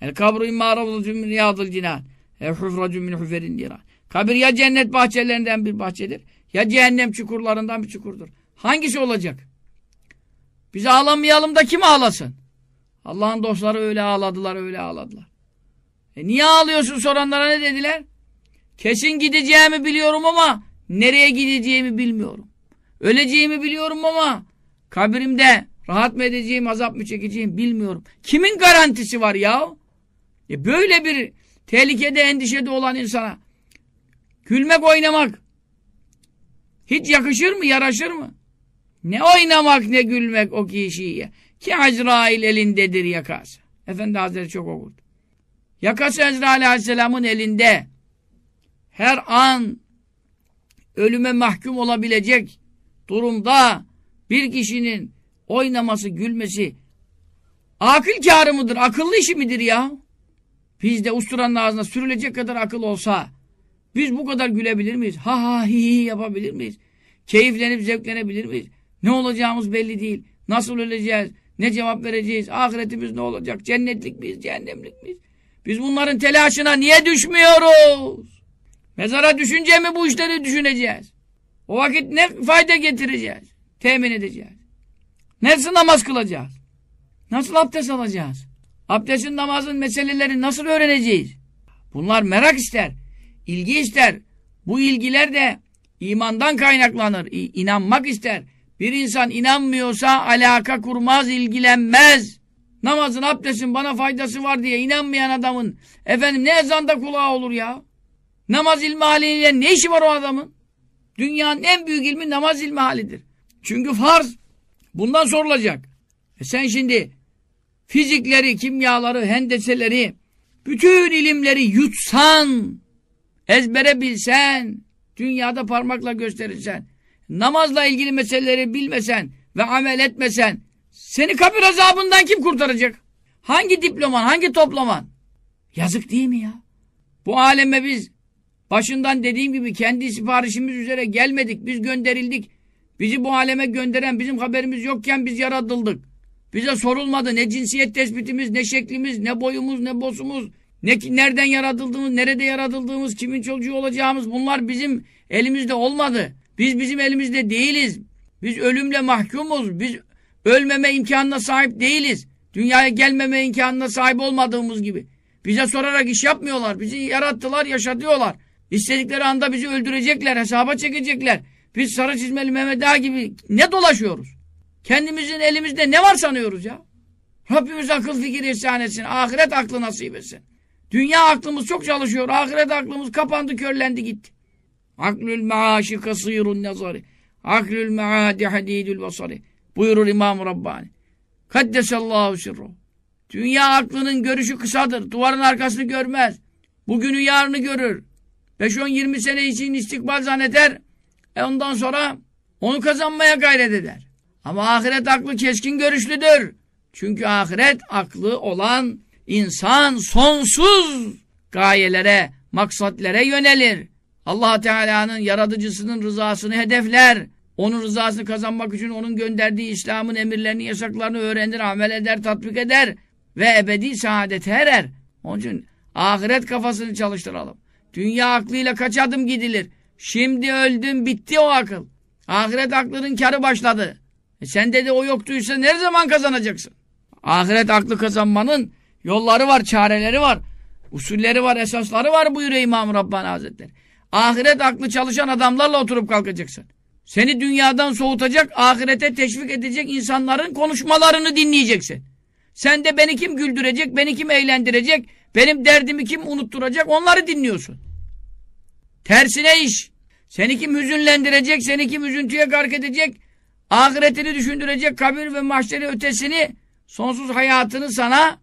El kabru imma ravzatun min riyadil cinan. Ev hufracun min huferin niran. Kabir ya cennet bahçelerinden bir bahçedir ya cehennem çukurlarından bir çukurdur. Hangisi olacak? Biz ağlamayalım da kim ağlasın? Allah'ın dostları öyle ağladılar, öyle ağladılar. E niye ağlıyorsun soranlara ne dediler? Kesin gideceğimi biliyorum ama nereye gideceğimi bilmiyorum. Öleceğimi biliyorum ama kabrimde rahat mı edeceğim, azap mı çekeceğim bilmiyorum. Kimin garantisi var ya? E böyle bir tehlikede, endişede olan insana gülmek, oynamak hiç yakışır mı, yaraşır mı? Ne oynamak ne gülmek o kişiye. Ki Azrail elindedir yakası. Efendi Hazretleri çok okurdu. Yakası Azrail Aleyhisselam'ın elinde. Her an ölüme mahkum olabilecek durumda bir kişinin oynaması, gülmesi akıl kârı mıdır, akıllı işi midir ya? Bizde usturanın ağzına sürülecek kadar akıl olsa biz bu kadar gülebilir miyiz? Ha ha hi hi yapabilir miyiz? Keyiflenip zevklenebilir miyiz? Ne olacağımız belli değil. Nasıl öleceğiz? Ne cevap vereceğiz? Ahiretimiz ne olacak? Cennetlik miyiz? Cehennemlik miyiz? Biz bunların telaşına niye düşmüyoruz? Mezara düşünce mi bu işleri düşüneceğiz? O vakit ne fayda getireceğiz? Temin edeceğiz. Nasıl namaz kılacağız? Nasıl abdest alacağız? Abdestin namazın meseleleri nasıl öğreneceğiz? Bunlar merak ister, ilgi ister. Bu ilgiler de imandan kaynaklanır, inanmak ister. Bir insan inanmıyorsa alaka kurmaz, ilgilenmez. Namazın, abdestin bana faydası var diye inanmayan adamın efendim ne ezanda kulağı olur ya? Namaz ilmi haliyle ne işi var o adamın? Dünyanın en büyük ilmi namaz ilmi halidir. Çünkü farz bundan sorulacak. E sen şimdi fizikleri, kimyaları, hendeseleri, bütün ilimleri yutsan, ezbere bilsen, dünyada parmakla gösterirsen, namazla ilgili meseleleri bilmesen ve amel etmesen, seni kabir azabından kim kurtaracak? Hangi diploman, hangi toplaman? Yazık değil mi ya? Bu aleme biz başından dediğim gibi kendi siparişimiz üzere gelmedik. Biz gönderildik. Bizi bu aleme gönderen bizim haberimiz yokken biz yaratıldık. Bize sorulmadı ne cinsiyet tespitimiz, ne şeklimiz, ne boyumuz, ne bosumuz, ne nereden yaratıldığımız, nerede yaratıldığımız, kimin çocuğu olacağımız bunlar bizim elimizde olmadı. Biz bizim elimizde değiliz. Biz ölümle mahkumuz. Biz ölmeme imkanına sahip değiliz. Dünyaya gelmeme imkanına sahip olmadığımız gibi. Bize sorarak iş yapmıyorlar. Bizi yarattılar, yaşatıyorlar. İstedikleri anda bizi öldürecekler, hesaba çekecekler. Biz sarı çizmeli Mehmet Ağa gibi ne dolaşıyoruz? Kendimizin elimizde ne var sanıyoruz ya? Rabbimiz akıl fikir ihsan etsin. Ahiret aklı nasip etsin. Dünya aklımız çok çalışıyor. Ahiret aklımız kapandı, körlendi gitti. Aklül maaşi kasirun nazari. Aklül maadi hadidül basari. Buyurur İmam-ı Rabbani. Kaddesallahu sirruh. Dünya aklının görüşü kısadır. Duvarın arkasını görmez. Bugünü yarını görür. 5-10-20 sene için istikbal zanneder. E ondan sonra onu kazanmaya gayret eder. Ama ahiret aklı keskin görüşlüdür. Çünkü ahiret aklı olan insan sonsuz gayelere, maksatlere yönelir. allah Teala'nın yaratıcısının rızasını hedefler. Onun rızasını kazanmak için onun gönderdiği İslam'ın emirlerini, yasaklarını öğrenir, amel eder, tatbik eder ve ebedi saadete erer. Onun için ahiret kafasını çalıştıralım. Dünya aklıyla kaç adım gidilir? Şimdi öldün, bitti o akıl. Ahiret aklının karı başladı. E sende de o yoktuysa ne zaman kazanacaksın? Ahiret aklı kazanmanın yolları var, çareleri var. Usulleri var, esasları var buyuruyor İmam Rabbani Hazretleri. Ahiret aklı çalışan adamlarla oturup kalkacaksın. Seni dünyadan soğutacak, ahirete teşvik edecek insanların konuşmalarını dinleyeceksin. Sen de beni kim güldürecek, beni kim eğlendirecek, benim derdimi kim unutturacak onları dinliyorsun. Tersine iş. Seni kim hüzünlendirecek, seni kim üzüntüye gark edecek, ahiretini düşündürecek, kabir ve mahşeri ötesini, sonsuz hayatını sana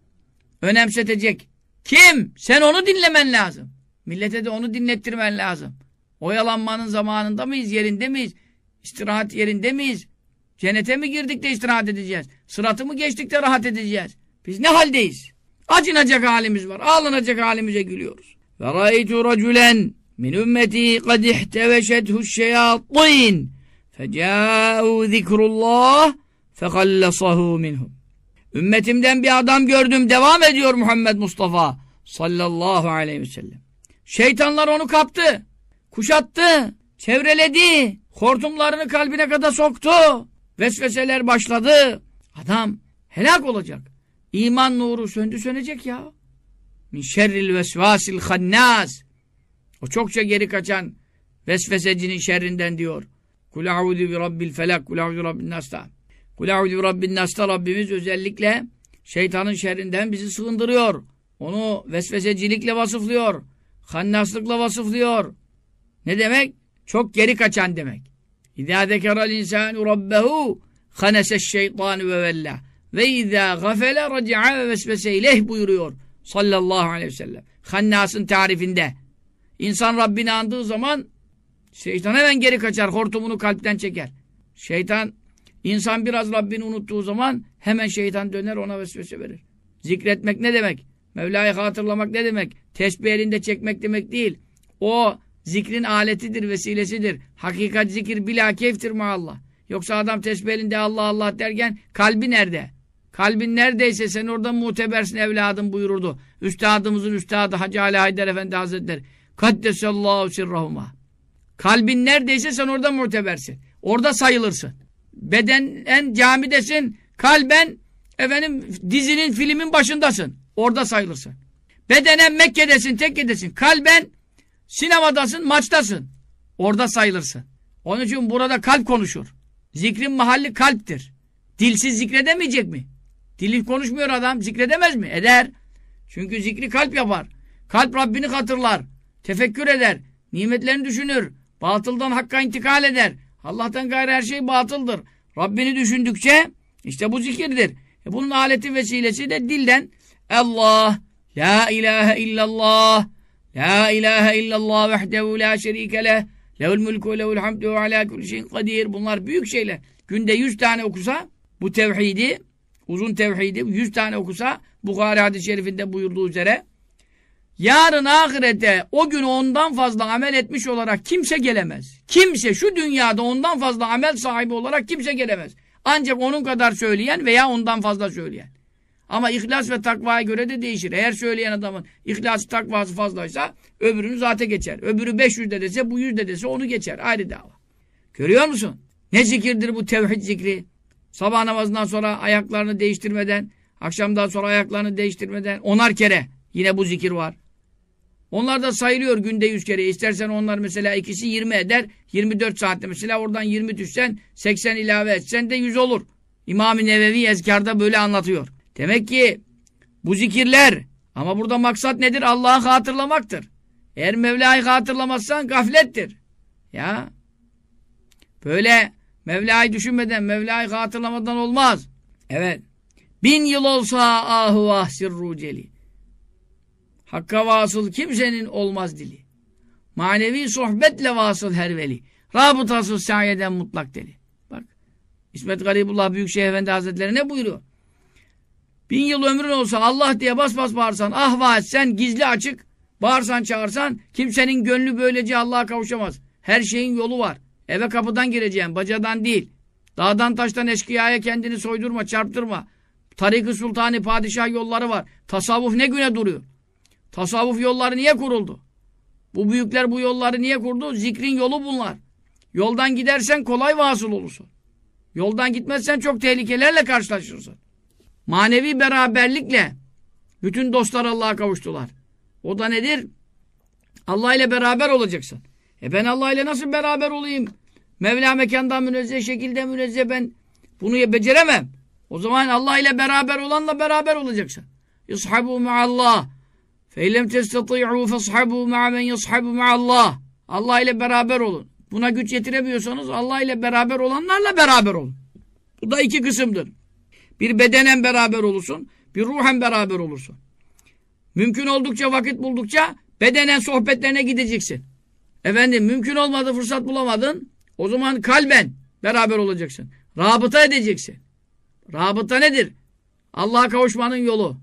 önemsetecek. Kim? Sen onu dinlemen lazım. Millete de onu dinlettirmen lazım. Oyalanmanın zamanında mıyız, yerinde miyiz? İstirahat yerinde miyiz? Cennete mi girdik de istirahat edeceğiz? Sıratı mı geçtik de rahat edeceğiz? Biz ne haldeyiz? Acınacak halimiz var. Ağlanacak halimize gülüyoruz. Ve ra'eytu raculen min ümmeti kad ihteveşethu şeyatin fecâ'u zikrullah fegallasahu minhum. Ümmetimden bir adam gördüm. Devam ediyor Muhammed Mustafa sallallahu aleyhi ve sellem. Şeytanlar onu kaptı. Kuşattı. Çevreledi. Hortumlarını kalbine kadar soktu. Vesveseler başladı. Adam helak olacak. İman nuru söndü sönecek ya. Min şerril vesvasil hannas. O çokça geri kaçan vesvesecinin şerrinden diyor. Kul a'udhu bi rabbil felak, kul a'udhu rabbin nas'ta. Kul a'udhu bi rabbin nas'ta Rabbimiz özellikle şeytanın şerrinden bizi sığındırıyor. Onu vesvesecilikle vasıflıyor. Hannaslıkla vasıflıyor. Ne demek? Çok geri kaçan demek. İzâ zekeral insânu rabbehu haneseş şeytan ve vella. Ve izâ gafele raci'a ve vesvese ileyh buyuruyor. Sallallahu aleyhi ve sellem. Hannas'ın tarifinde. İnsan Rabbini andığı zaman şeytan hemen geri kaçar. Hortumunu kalpten çeker. Şeytan, insan biraz Rabbini unuttuğu zaman hemen şeytan döner ona vesvese verir. Zikretmek ne demek? Mevla'yı hatırlamak ne demek? Tesbih elinde çekmek demek değil. O zikrin aletidir, vesilesidir. Hakikat zikir bila keyftir Allah. Yoksa adam tesbih elinde Allah Allah derken kalbi nerede? Kalbin neredeyse sen orada mutebersin evladım buyururdu. Üstadımızın üstadı Hacı Ali Haydar Efendi Hazretleri. Kaddesallahu sirrahuma. Kalbin neredeyse sen orada mutebersin. Orada sayılırsın. Bedenen camidesin. Kalben efendim dizinin filmin başındasın. Orada sayılırsın. Bedenen Mekke'desin, tekkedesin. Kalben sinemadasın, maçtasın. Orada sayılırsın. Onun için burada kalp konuşur. Zikrin mahalli kalptir. Dilsiz zikredemeyecek mi? Dili konuşmuyor adam. Zikredemez mi? Eder. Çünkü zikri kalp yapar. Kalp Rabbini hatırlar. Tefekkür eder. Nimetlerini düşünür. Batıldan hakka intikal eder. Allah'tan gayrı her şey batıldır. Rabbini düşündükçe işte bu zikirdir. E bunun aleti vesilesi de dilden Allah, La ilahe illallah, La ilahe illallah vehdehu la şerike leh, lehul ve lehul hamdu ve ala kulli şeyin kadir. Bunlar büyük şeyler. Günde yüz tane okusa bu tevhidi, uzun tevhidi yüz tane okusa Bukhari hadis-i şerifinde buyurduğu üzere yarın ahirete o gün ondan fazla amel etmiş olarak kimse gelemez. Kimse şu dünyada ondan fazla amel sahibi olarak kimse gelemez. Ancak onun kadar söyleyen veya ondan fazla söyleyen. Ama ihlas ve takvaya göre de değişir. Eğer söyleyen adamın ihlası takvası fazlaysa öbürünü zaten geçer. Öbürü 500 de dese bu 100 de dese onu geçer. Ayrı dava. Görüyor musun? Ne zikirdir bu tevhid zikri? Sabah namazından sonra ayaklarını değiştirmeden, akşamdan sonra ayaklarını değiştirmeden onar kere yine bu zikir var. Onlar da sayılıyor günde 100 kere. İstersen onlar mesela ikisi 20 eder. 24 saatte mesela oradan 20 düşsen 80 ilave etsen de 100 olur. İmam-ı Nevevi ezkarda böyle anlatıyor. Demek ki bu zikirler ama burada maksat nedir? Allah'ı hatırlamaktır. Eğer Mevla'yı hatırlamazsan gaflettir. Ya böyle Mevla'yı düşünmeden, Mevla'yı hatırlamadan olmaz. Evet. Bin yıl olsa ahu vah sirru celi. Hakka vasıl kimsenin olmaz dili. Manevi sohbetle vasıl her veli. Rabıtasız sayeden mutlak deli. Bak İsmet Garibullah Büyükşehir Efendi Hazretleri ne buyuruyor? Bin yıl ömrün olsa Allah diye bas bas bağırsan, ah vah etsen, gizli açık, bağırsan çağırsan, kimsenin gönlü böylece Allah'a kavuşamaz. Her şeyin yolu var. Eve kapıdan gireceğim, bacadan değil. Dağdan taştan eşkıyaya kendini soydurma, çarptırma. Tarik-ı Sultani padişah yolları var. Tasavvuf ne güne duruyor? Tasavvuf yolları niye kuruldu? Bu büyükler bu yolları niye kurdu? Zikrin yolu bunlar. Yoldan gidersen kolay vasıl olursun. Yoldan gitmezsen çok tehlikelerle karşılaşırsın. Manevi beraberlikle bütün dostlar Allah'a kavuştular. O da nedir? Allah ile beraber olacaksın. E ben Allah ile nasıl beraber olayım? Mevla mekandan münezzeh, şekilde münezzeh ben bunu beceremem. O zaman Allah ile beraber olanla beraber olacaksın. Yushabu ma'allah. Feylem testati'u feshabu ma'a men yushabu ma'allah. Allah ile beraber olun. Buna güç yetiremiyorsanız Allah ile beraber olanlarla beraber olun. Bu da iki kısımdır. Bir bedenen beraber olursun, bir ruhen beraber olursun. Mümkün oldukça, vakit buldukça bedenen sohbetlerine gideceksin. Efendim mümkün olmadı, fırsat bulamadın. O zaman kalben beraber olacaksın. Rabıta edeceksin. Rabıta nedir? Allah'a kavuşmanın yolu.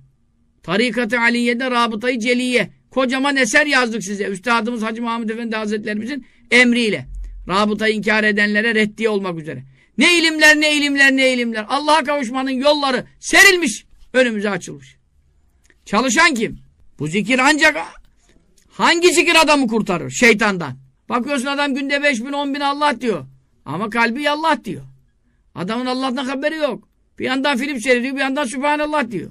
Tarikat-ı Aliye'de rabıtayı celiye. Kocaman eser yazdık size. Üstadımız Hacı Mahmud Efendi Hazretlerimizin emriyle. Rabıtayı inkar edenlere reddiye olmak üzere. Ne ilimler, ne ilimler, ne ilimler. Allah'a kavuşmanın yolları serilmiş. Önümüze açılmış. Çalışan kim? Bu zikir ancak hangi zikir adamı kurtarır? Şeytandan. Bakıyorsun adam günde beş bin, on bin Allah diyor. Ama kalbi Allah diyor. Adamın Allah'tan haberi yok. Bir yandan film seyrediyor, bir yandan Sübhanallah diyor.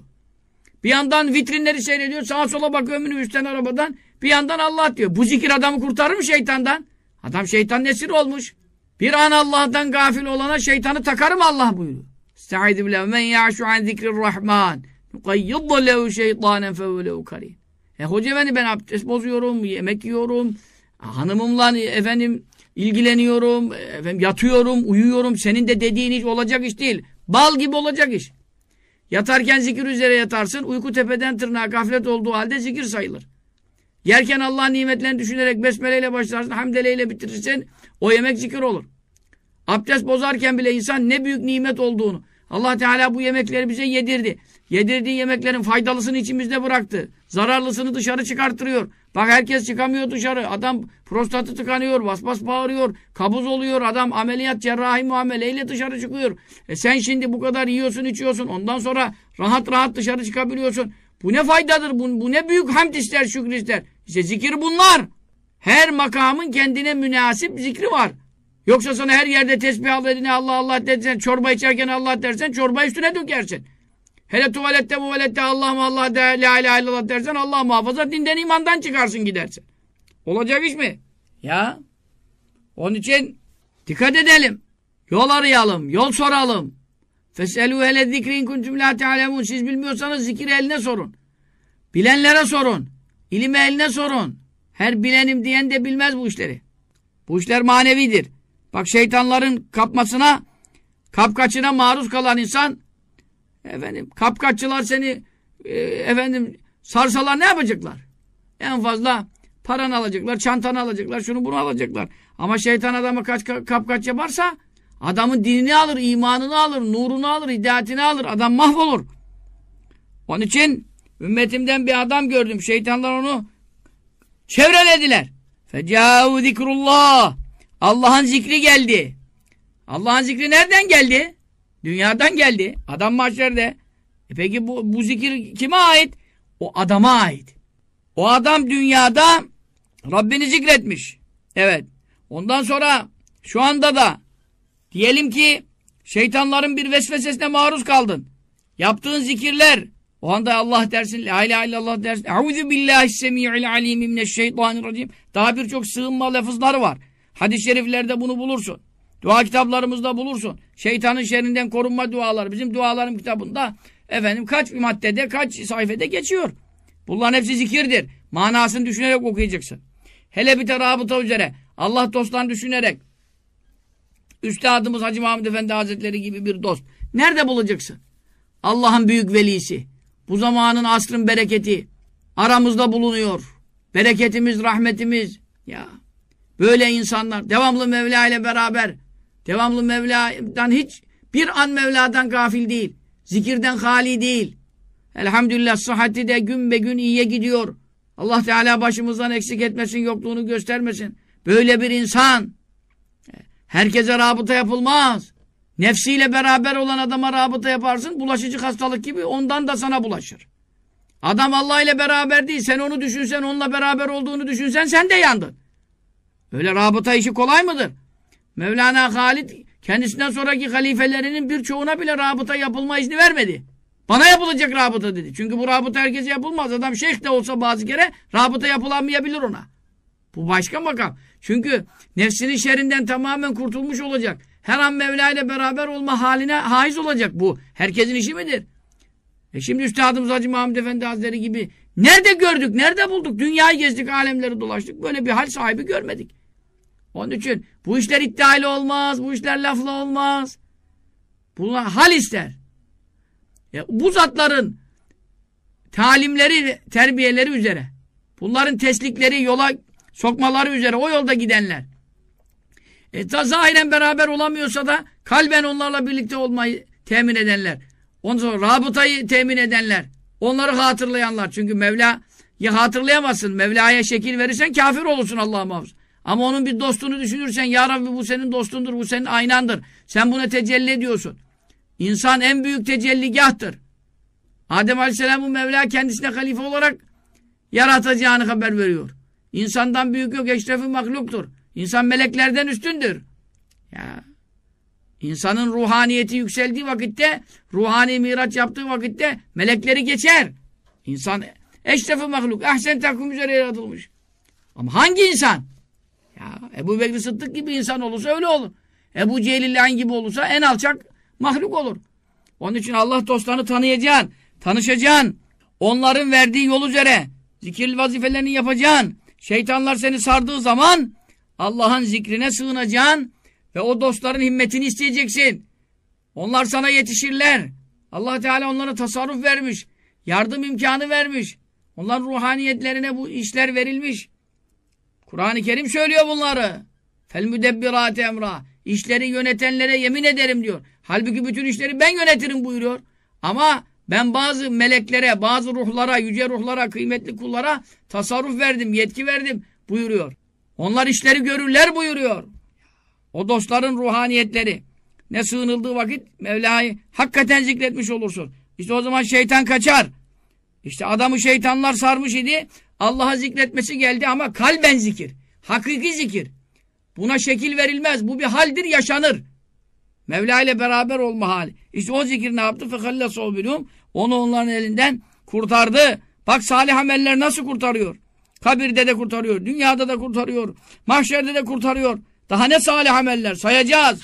Bir yandan vitrinleri seyrediyor, sağa sola bakıyor minibüsten arabadan. Bir yandan Allah diyor. Bu zikir adamı kurtarır mı şeytandan? Adam şeytan nesir olmuş. Bir an Allah'tan gafil olana şeytanı takarım Allah buyuruyor. Estaizu billah. Men ya'şu an zikrir rahman. Nukayyiddu lehu şeytanen fevlehu karin. E hoca efendi ben abdest bozuyorum, yemek yiyorum, hanımımla efendim ilgileniyorum, efendim yatıyorum, uyuyorum. Senin de dediğin hiç olacak iş değil. Bal gibi olacak iş. Yatarken zikir üzere yatarsın. Uyku tepeden tırnağa gaflet olduğu halde zikir sayılır. Yerken Allah'ın nimetlerini düşünerek besmeleyle başlarsın, hamdeleyle bitirirsen o yemek zikir olur. Abdest bozarken bile insan ne büyük nimet olduğunu Allah Teala bu yemekleri bize yedirdi. Yedirdiği yemeklerin faydalısını içimizde bıraktı. Zararlısını dışarı çıkarttırıyor. Bak herkes çıkamıyor dışarı. Adam prostatı tıkanıyor, bas bas bağırıyor, kabuz oluyor. Adam ameliyat cerrahi muameleyle dışarı çıkıyor. E sen şimdi bu kadar yiyorsun, içiyorsun. Ondan sonra rahat rahat dışarı çıkabiliyorsun. Bu ne faydadır? Bu, bu ne büyük hamd ister, şükür ister. İşte zikir bunlar. Her makamın kendine münasip zikri var. Yoksa sana her yerde tesbih dediğine Allah Allah dersen, çorba içerken Allah dersen, çorba üstüne dökersin. Hele tuvalette muvalette Allah Allah de, la ilahe illallah dersen Allah muhafaza dinden imandan çıkarsın gidersin. Olacak iş mi? Ya. Onun için dikkat edelim. Yol arayalım, yol soralım. Feselu hele zikrin kuntum la ta'lemun. Siz bilmiyorsanız zikir eline sorun. Bilenlere sorun. İlim eline sorun. Her bilenim diyen de bilmez bu işleri. Bu işler manevidir. Bak şeytanların kapmasına, kapkaçına maruz kalan insan efendim kapkaççılar seni e, efendim sarsalar ne yapacaklar? En fazla paranı alacaklar, çantanı alacaklar, şunu bunu alacaklar. Ama şeytan adamı kaç kapkaç yaparsa adamın dinini alır, imanını alır, nurunu alır, hidayetini alır. Adam mahvolur. Onun için ümmetimden bir adam gördüm. Şeytanlar onu çevrelediler. Fecâhu zikrullah. Allah'ın zikri geldi. Allah'ın zikri nereden geldi? Dünyadan geldi. Adam mahşerde. E peki bu, bu zikir kime ait? O adama ait. O adam dünyada Rabbini zikretmiş. Evet. Ondan sonra şu anda da diyelim ki şeytanların bir vesvesesine maruz kaldın. Yaptığın zikirler o anda Allah dersin, la ilahe illallah dersin. Euzu billahi semi'il alim mineşşeytanirracim. Daha birçok sığınma lafızları var. Hadis-i şeriflerde bunu bulursun. Dua kitaplarımızda bulursun. Şeytanın şerrinden korunma duaları. Bizim dualarım kitabında efendim kaç bir maddede, kaç sayfede geçiyor. Bunların hepsi zikirdir. Manasını düşünerek okuyacaksın. Hele bir de üzere. Allah dostlarını düşünerek. Üstadımız Hacı Mahmud Efendi Hazretleri gibi bir dost. Nerede bulacaksın? Allah'ın büyük velisi. Bu zamanın asrın bereketi. Aramızda bulunuyor. Bereketimiz, rahmetimiz. Ya Böyle insanlar devamlı Mevla ile beraber devamlı Mevla'dan hiç bir an Mevla'dan gafil değil. Zikirden hali değil. Elhamdülillah sıhhati de gün be gün iyiye gidiyor. Allah Teala başımızdan eksik etmesin, yokluğunu göstermesin. Böyle bir insan herkese rabıta yapılmaz. Nefsiyle beraber olan adama rabıta yaparsın, bulaşıcı hastalık gibi ondan da sana bulaşır. Adam Allah ile beraber değil, sen onu düşünsen, onunla beraber olduğunu düşünsen sen de yandın. Öyle rabıta işi kolay mıdır? Mevlana Halid kendisinden sonraki halifelerinin birçoğuna bile rabıta yapılma izni vermedi. Bana yapılacak rabıta dedi. Çünkü bu rabıta herkese yapılmaz. Adam şeyh de olsa bazı kere rabıta yapılamayabilir ona. Bu başka makam. Çünkü nefsinin şerrinden tamamen kurtulmuş olacak. Her an Mevla ile beraber olma haline haiz olacak bu. Herkesin işi midir? E şimdi Üstadımız Hacı Mahmud Efendi Hazretleri gibi nerede gördük, nerede bulduk? Dünyayı gezdik, alemleri dolaştık. Böyle bir hal sahibi görmedik. Onun için bu işler iddialı olmaz, bu işler lafla olmaz. Bunlar hal ister. E, bu zatların talimleri, terbiyeleri üzere, bunların teslikleri yola sokmaları üzere o yolda gidenler. E, ta zahiren beraber olamıyorsa da kalben onlarla birlikte olmayı temin edenler. Ondan sonra rabıtayı temin edenler. Onları hatırlayanlar. Çünkü Mevla'yı hatırlayamazsın. Mevla'ya şekil verirsen kafir olursun Allah'a muhafız. Ama onun bir dostunu düşünürsen Ya Rabbi bu senin dostundur, bu senin aynandır. Sen buna tecelli ediyorsun. İnsan en büyük tecelligahtır. Adem Aleyhisselam'ı Mevla kendisine halife olarak yaratacağını haber veriyor. İnsandan büyük yok, eşrefi mahluktur. İnsan meleklerden üstündür. Ya İnsanın ruhaniyeti yükseldiği vakitte, ruhani miraç yaptığı vakitte melekleri geçer. İnsan eşrefi mahluk, ahsen takvim üzere yaratılmış. Ama hangi insan? Ya Ebu Bekir Sıddık gibi insan olursa öyle olur. Ebu Cehil gibi olursa en alçak mahluk olur. Onun için Allah dostlarını tanıyacaksın, tanışacaksın. Onların verdiği yol üzere zikir vazifelerini yapacaksın. Şeytanlar seni sardığı zaman Allah'ın zikrine sığınacaksın ve o dostların himmetini isteyeceksin. Onlar sana yetişirler. Allah Teala onlara tasarruf vermiş. Yardım imkanı vermiş. Onların ruhaniyetlerine bu işler verilmiş. Kur'an-ı Kerim söylüyor bunları. Fel müdebbirat emra. İşleri yönetenlere yemin ederim diyor. Halbuki bütün işleri ben yönetirim buyuruyor. Ama ben bazı meleklere, bazı ruhlara, yüce ruhlara, kıymetli kullara tasarruf verdim, yetki verdim buyuruyor. Onlar işleri görürler buyuruyor. O dostların ruhaniyetleri. Ne sığınıldığı vakit Mevla'yı hakikaten zikretmiş olursun. İşte o zaman şeytan kaçar. İşte adamı şeytanlar sarmış idi. Allah'a zikretmesi geldi ama kalben zikir. Hakiki zikir. Buna şekil verilmez. Bu bir haldir, yaşanır. Mevla ile beraber olma hali. İşte o zikir ne yaptı? فَخَلَّسَ بِنُمْ Onu onların elinden kurtardı. Bak salih ameller nasıl kurtarıyor? Kabirde de kurtarıyor, dünyada da kurtarıyor, mahşerde de kurtarıyor. Daha ne salih ameller sayacağız.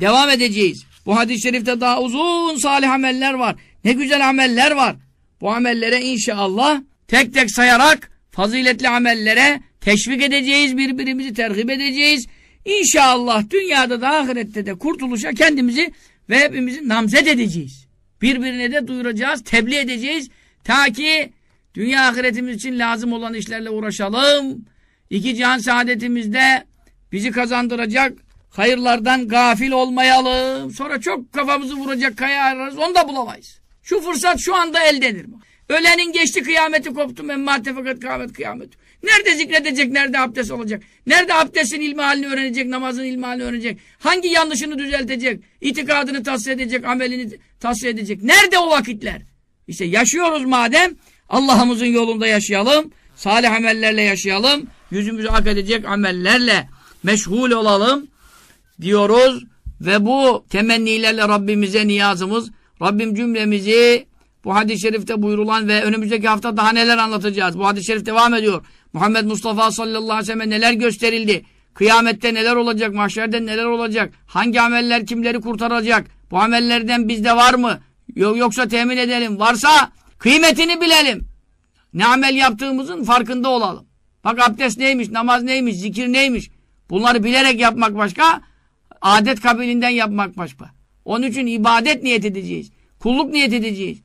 Devam edeceğiz. Bu hadis-i şerifte daha uzun salih ameller var. Ne güzel ameller var. Bu amellere inşallah tek tek sayarak faziletli amellere teşvik edeceğiz, birbirimizi terhip edeceğiz. İnşallah dünyada da ahirette de kurtuluşa kendimizi ve hepimizi namzet edeceğiz. Birbirine de duyuracağız, tebliğ edeceğiz. Ta ki dünya ahiretimiz için lazım olan işlerle uğraşalım. İki cihan saadetimizde bizi kazandıracak hayırlardan gafil olmayalım. Sonra çok kafamızı vuracak kaya ararız, onu da bulamayız. Şu fırsat şu anda eldenir. Ölenin geçti kıyameti koptu. Memmate fakat kıyamet kıyamet. Nerede zikredecek, nerede abdest olacak? Nerede abdestin ilmi halini öğrenecek, namazın ilmi halini öğrenecek? Hangi yanlışını düzeltecek? İtikadını tasfiye edecek, amelini tasfiye edecek? Nerede o vakitler? İşte yaşıyoruz madem Allah'ımızın yolunda yaşayalım. Salih amellerle yaşayalım. Yüzümüzü ak edecek amellerle meşgul olalım diyoruz. Ve bu temennilerle Rabbimize niyazımız. Rabbim cümlemizi bu hadis-i şerifte buyurulan ve önümüzdeki hafta daha neler anlatacağız. Bu hadis-i şerif devam ediyor. Muhammed Mustafa sallallahu aleyhi ve sellem neler gösterildi. Kıyamette neler olacak, mahşerde neler olacak, hangi ameller kimleri kurtaracak, bu amellerden bizde var mı, yoksa temin edelim, varsa kıymetini bilelim. Ne amel yaptığımızın farkında olalım. Bak abdest neymiş, namaz neymiş, zikir neymiş. Bunları bilerek yapmak başka, adet kabilinden yapmak başka. Onun için ibadet niyet edeceğiz. Kulluk niyet edeceğiz.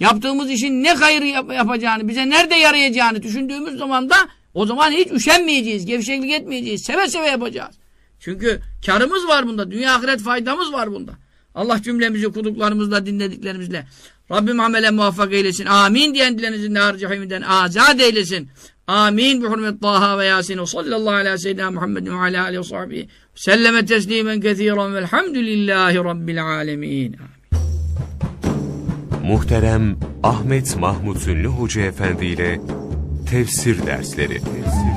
Yaptığımız işin ne hayır yap yapacağını, bize nerede yarayacağını düşündüğümüz zaman da o zaman hiç üşenmeyeceğiz, gevşeklik etmeyeceğiz. Seve seve yapacağız. Çünkü karımız var bunda. Dünya ahiret faydamız var bunda. Allah cümlemizi kuduklarımızla, dinlediklerimizle Rabbim amele muvaffak eylesin. Amin diyen dilerinizin nar cehiminden azat eylesin. Amin. Bi hurmet Taha ve Yasin. Sallallahu ala seyyidina Muhammedin ve ala aleyhi ve sahbihi. Selleme teslimen kethiren velhamdülillahi rabbil alemin. Muhterem Ahmet Mahmut Ünlü Hoca Efendi ile Tefsir Dersleri Tefsir